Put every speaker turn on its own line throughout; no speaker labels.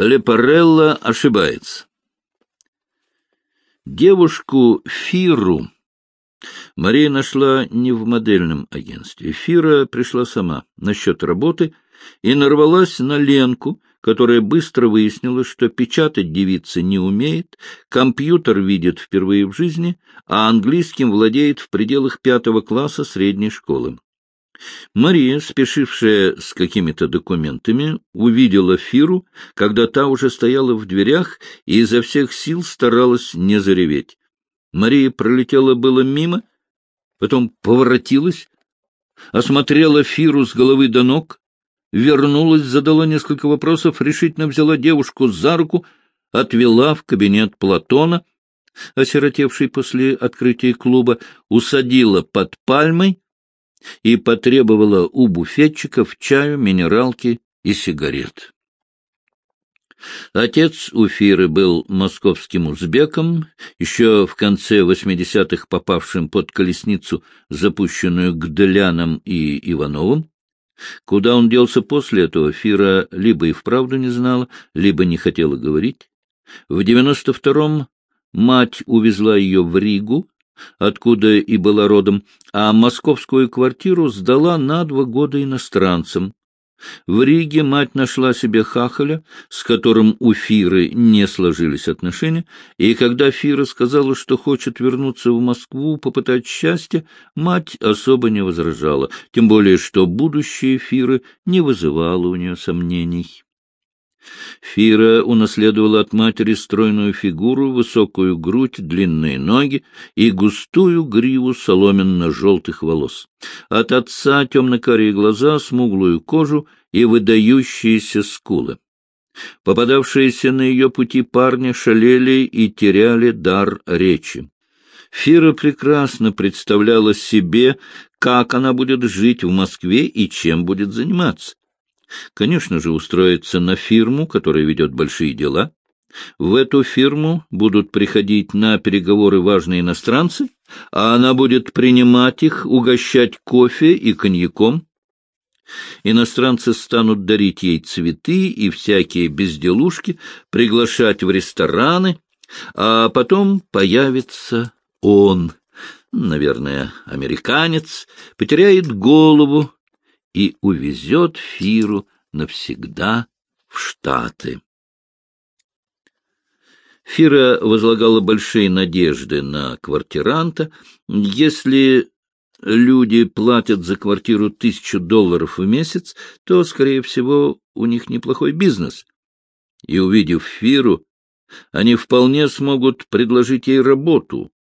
Лепарелла ошибается. Девушку Фиру Мария нашла не в модельном агентстве. Фира пришла сама насчет работы и нарвалась на Ленку, которая быстро выяснила, что печатать девица не умеет, компьютер видит впервые в жизни, а английским владеет в пределах пятого класса средней школы. Мария, спешившая с какими-то документами, увидела Фиру, когда та уже стояла в дверях и изо всех сил старалась не зареветь. Мария пролетела было мимо, потом поворотилась, осмотрела Фиру с головы до ног, вернулась, задала несколько вопросов, решительно взяла девушку за руку, отвела в кабинет Платона, осиротевший после открытия клуба, усадила под пальмой и потребовала у буфетчиков чаю, минералки и сигарет. Отец у Фиры был московским узбеком, еще в конце восьмидесятых попавшим под колесницу, запущенную Гделяном и Ивановым. Куда он делся после этого, Фира либо и вправду не знала, либо не хотела говорить. В девяносто втором мать увезла ее в Ригу, откуда и была родом, а московскую квартиру сдала на два года иностранцам. В Риге мать нашла себе хахаля, с которым у Фиры не сложились отношения, и когда Фира сказала, что хочет вернуться в Москву, попытать счастье, мать особо не возражала, тем более что будущее Фиры не вызывало у нее сомнений. Фира унаследовала от матери стройную фигуру, высокую грудь, длинные ноги и густую гриву соломенно-желтых волос. От отца темно-карие глаза, смуглую кожу и выдающиеся скулы. Попадавшиеся на ее пути парни шалели и теряли дар речи. Фира прекрасно представляла себе, как она будет жить в Москве и чем будет заниматься. Конечно же, устроиться на фирму, которая ведет большие дела. В эту фирму будут приходить на переговоры важные иностранцы, а она будет принимать их, угощать кофе и коньяком. Иностранцы станут дарить ей цветы и всякие безделушки, приглашать в рестораны, а потом появится он, наверное, американец, потеряет голову, и увезет Фиру навсегда в Штаты. Фира возлагала большие надежды на квартиранта. Если люди платят за квартиру тысячу долларов в месяц, то, скорее всего, у них неплохой бизнес. И, увидев Фиру, они вполне смогут предложить ей работу,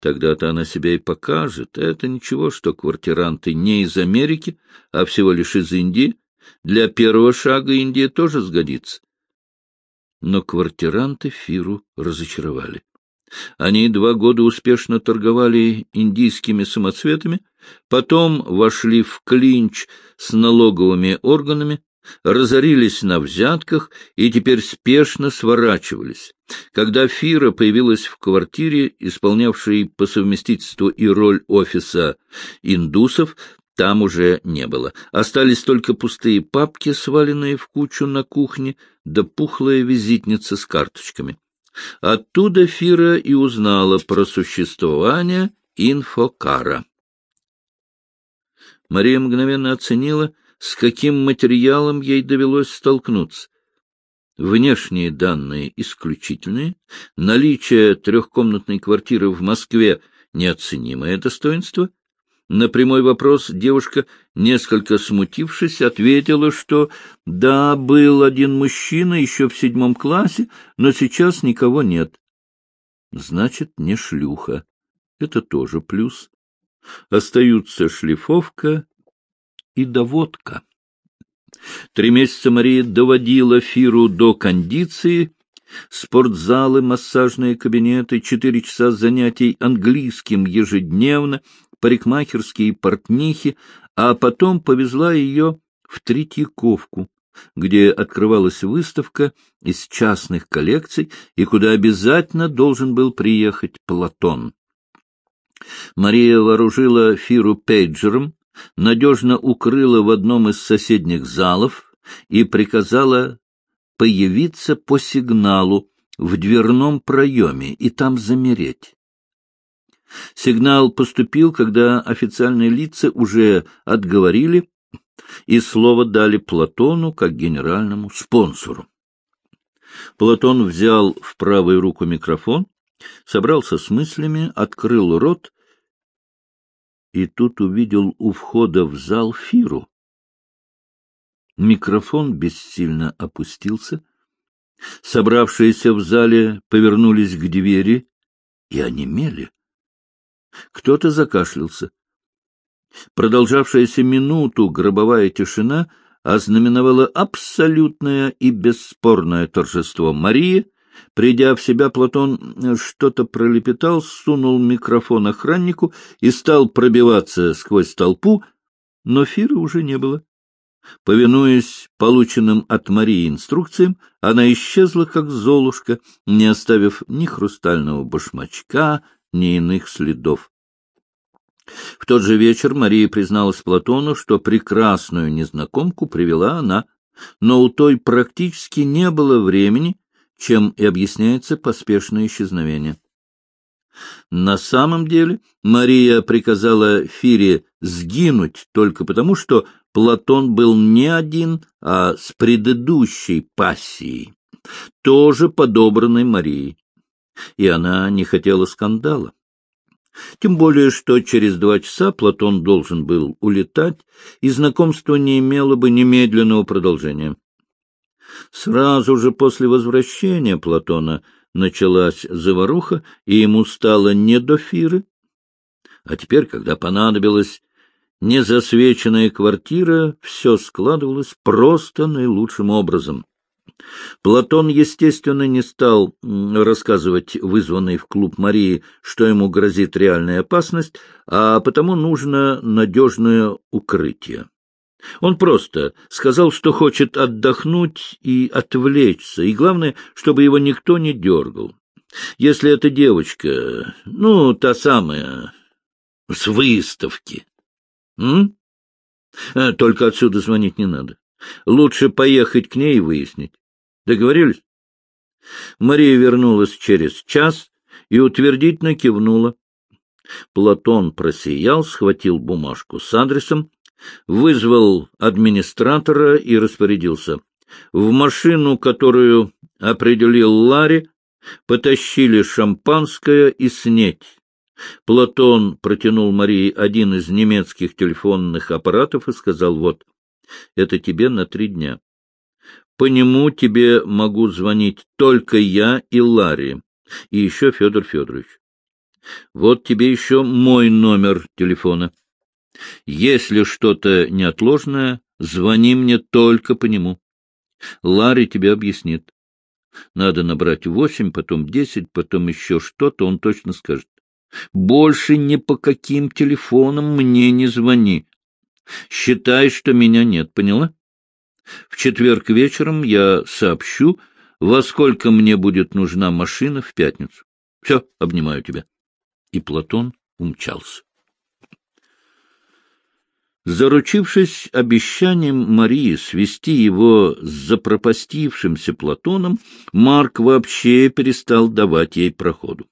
Тогда-то она себя и покажет. Это ничего, что квартиранты не из Америки, а всего лишь из Индии. Для первого шага Индия тоже сгодится. Но квартиранты Фиру разочаровали. Они два года успешно торговали индийскими самоцветами, потом вошли в клинч с налоговыми органами, разорились на взятках и теперь спешно сворачивались. Когда Фира появилась в квартире, исполнявшей по совместительству и роль офиса индусов, там уже не было. Остались только пустые папки, сваленные в кучу на кухне, да пухлая визитница с карточками. Оттуда Фира и узнала про существование инфокара. Мария мгновенно оценила, с каким материалом ей довелось столкнуться. Внешние данные исключительные, наличие трехкомнатной квартиры в Москве — неоценимое достоинство. На прямой вопрос девушка, несколько смутившись, ответила, что да, был один мужчина еще в седьмом классе, но сейчас никого нет. Значит, не шлюха. Это тоже плюс. Остаются шлифовка и доводка. Три месяца Мария доводила Фиру до кондиции, спортзалы, массажные кабинеты, четыре часа занятий английским ежедневно, парикмахерские портнихи, а потом повезла ее в Третьяковку, где открывалась выставка из частных коллекций и куда обязательно должен был приехать Платон. Мария вооружила Фиру пейджером, надежно укрыла в одном из соседних залов и приказала появиться по сигналу в дверном проеме и там замереть. Сигнал поступил, когда официальные лица уже отговорили и слово дали Платону как генеральному спонсору. Платон взял в правую руку микрофон, собрался с мыслями, открыл рот и тут увидел у входа в зал Фиру. Микрофон бессильно опустился. Собравшиеся в зале повернулись к двери и онемели. Кто-то закашлялся. Продолжавшаяся минуту гробовая тишина ознаменовала абсолютное и бесспорное торжество Марии. Придя в себя, Платон что-то пролепетал, сунул микрофон охраннику и стал пробиваться сквозь толпу, но Фиры уже не было. Повинуясь полученным от Марии инструкциям, она исчезла, как золушка, не оставив ни хрустального башмачка, ни иных следов. В тот же вечер Мария призналась Платону, что прекрасную незнакомку привела она, но у той практически не было времени, чем и объясняется поспешное исчезновение. На самом деле Мария приказала Фире сгинуть только потому, что Платон был не один, а с предыдущей пассией, тоже подобранной Марией, и она не хотела скандала. Тем более, что через два часа Платон должен был улетать, и знакомство не имело бы немедленного продолжения. Сразу же после возвращения Платона началась заваруха, и ему стало не до Фиры. А теперь, когда понадобилась незасвеченная квартира, все складывалось просто наилучшим образом. Платон, естественно, не стал рассказывать вызванной в клуб Марии, что ему грозит реальная опасность, а потому нужно надежное укрытие. Он просто сказал, что хочет отдохнуть и отвлечься, и главное, чтобы его никто не дергал. Если эта девочка, ну, та самая, с выставки, м? А, только отсюда звонить не надо. Лучше поехать к ней и выяснить. Договорились? Мария вернулась через час и утвердительно кивнула. Платон просиял, схватил бумажку с адресом, вызвал администратора и распорядился. В машину, которую определил Ларри, потащили шампанское и снеть. Платон протянул Марии один из немецких телефонных аппаратов и сказал, вот, это тебе на три дня. По нему тебе могу звонить только я и Ларри, и еще Федор Федорович. Вот тебе еще мой номер телефона. Если что-то неотложное, звони мне только по нему. Ларри тебе объяснит. Надо набрать восемь, потом десять, потом еще что-то, он точно скажет. Больше ни по каким телефонам мне не звони. Считай, что меня нет, поняла? В четверг вечером я сообщу, во сколько мне будет нужна машина в пятницу. Все, обнимаю тебя. И Платон умчался. Заручившись обещанием Марии свести его с запропастившимся Платоном, Марк вообще перестал давать ей проходу.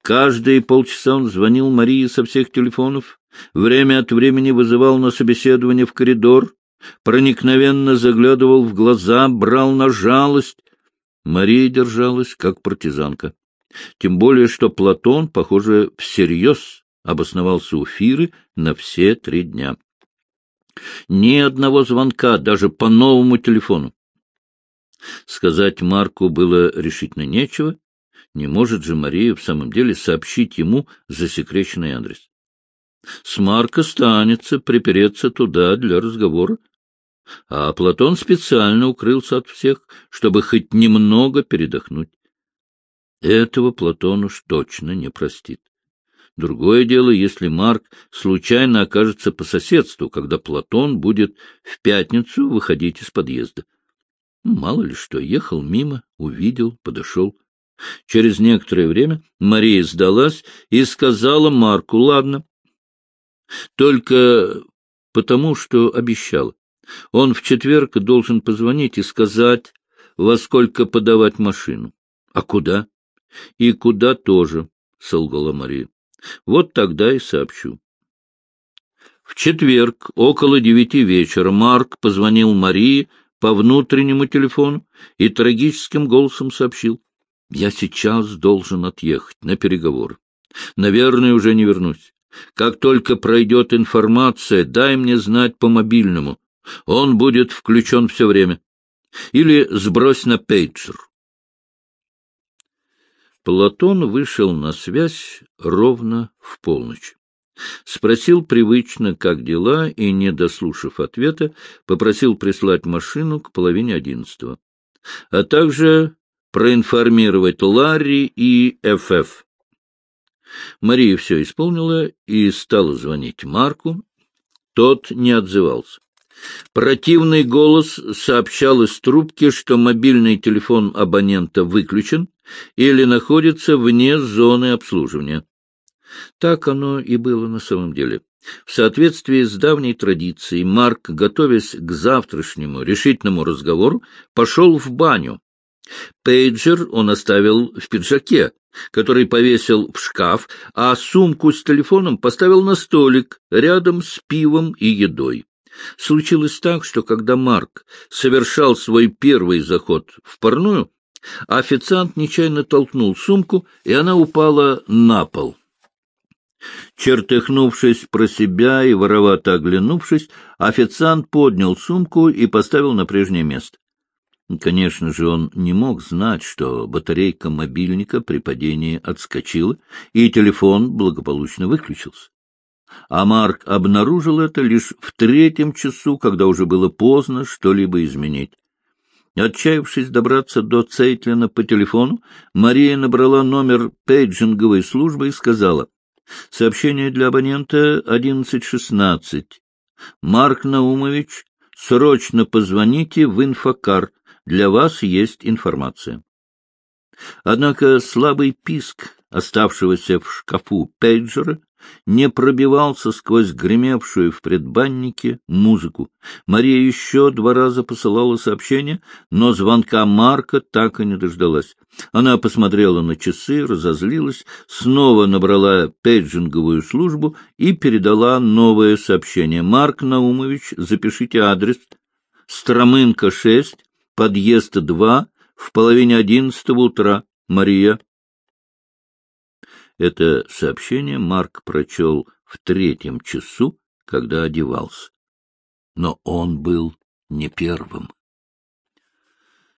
Каждые полчаса он звонил Марии со всех телефонов, время от времени вызывал на собеседование в коридор, проникновенно заглядывал в глаза, брал на жалость. Мария держалась, как партизанка. Тем более, что Платон, похоже, всерьез обосновался у Фиры на все три дня. Ни одного звонка, даже по новому телефону. Сказать Марку было решительно нечего. Не может же Мария в самом деле сообщить ему засекреченный адрес. С Марка станется припереться туда для разговора. А Платон специально укрылся от всех, чтобы хоть немного передохнуть. Этого Платон уж точно не простит. Другое дело, если Марк случайно окажется по соседству, когда Платон будет в пятницу выходить из подъезда. Мало ли что, ехал мимо, увидел, подошел. Через некоторое время Мария сдалась и сказала Марку, ладно, только потому, что обещала. Он в четверг должен позвонить и сказать, во сколько подавать машину. — А куда? — И куда тоже, — солгала Мария. — Вот тогда и сообщу. В четверг около девяти вечера Марк позвонил Марии по внутреннему телефону и трагическим голосом сообщил. — Я сейчас должен отъехать на переговоры. Наверное, уже не вернусь. Как только пройдет информация, дай мне знать по мобильному. Он будет включен все время. Или сбрось на пейджер. Платон вышел на связь ровно в полночь. Спросил привычно, как дела, и, не дослушав ответа, попросил прислать машину к половине одиннадцатого, а также проинформировать Ларри и ФФ. Мария все исполнила и стала звонить Марку. Тот не отзывался. Противный голос сообщал из трубки, что мобильный телефон абонента выключен или находится вне зоны обслуживания. Так оно и было на самом деле. В соответствии с давней традицией, Марк, готовясь к завтрашнему решительному разговору, пошел в баню. Пейджер он оставил в пиджаке, который повесил в шкаф, а сумку с телефоном поставил на столик рядом с пивом и едой. Случилось так, что когда Марк совершал свой первый заход в парную, официант нечаянно толкнул сумку, и она упала на пол. Чертыхнувшись про себя и воровато оглянувшись, официант поднял сумку и поставил на прежнее место. Конечно же, он не мог знать, что батарейка мобильника при падении отскочила, и телефон благополучно выключился. А Марк обнаружил это лишь в третьем часу, когда уже было поздно что-либо изменить. Отчаявшись добраться до Цейтлина по телефону, Мария набрала номер пейджинговой службы и сказала «Сообщение для абонента 1116. Марк Наумович, срочно позвоните в инфокар, для вас есть информация». Однако слабый писк оставшегося в шкафу пейджера не пробивался сквозь гремевшую в предбаннике музыку. Мария еще два раза посылала сообщение, но звонка Марка так и не дождалась. Она посмотрела на часы, разозлилась, снова набрала пейджинговую службу и передала новое сообщение. «Марк Наумович, запишите адрес. Стромынка, 6, подъезд 2, в половине одиннадцатого утра. Мария». Это сообщение Марк прочел в третьем часу, когда одевался. Но он был не первым.